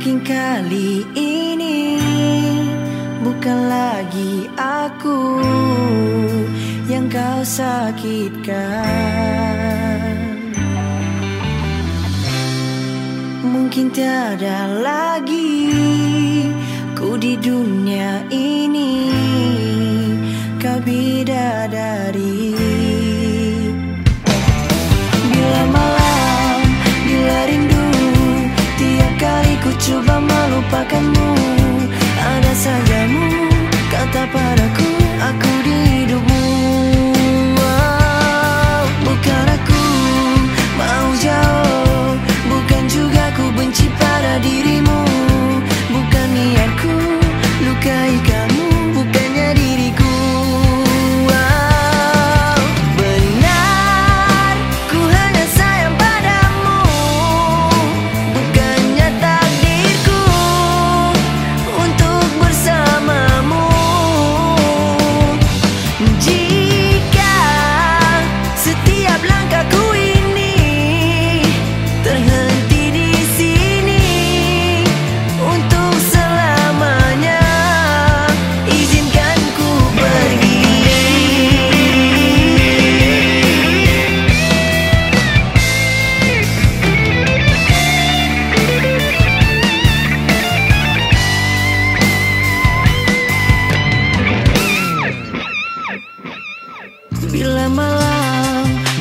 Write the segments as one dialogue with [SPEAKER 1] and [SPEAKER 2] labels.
[SPEAKER 1] Mungkin kali ini bukan lagi aku yang kau sakitkan. Mungkin tiada lagi ku di dunia ini kau bidadari dari.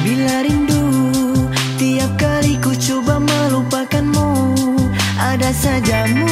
[SPEAKER 1] bila rindu Tiap kali ku coba melupakanmu Ada sajamu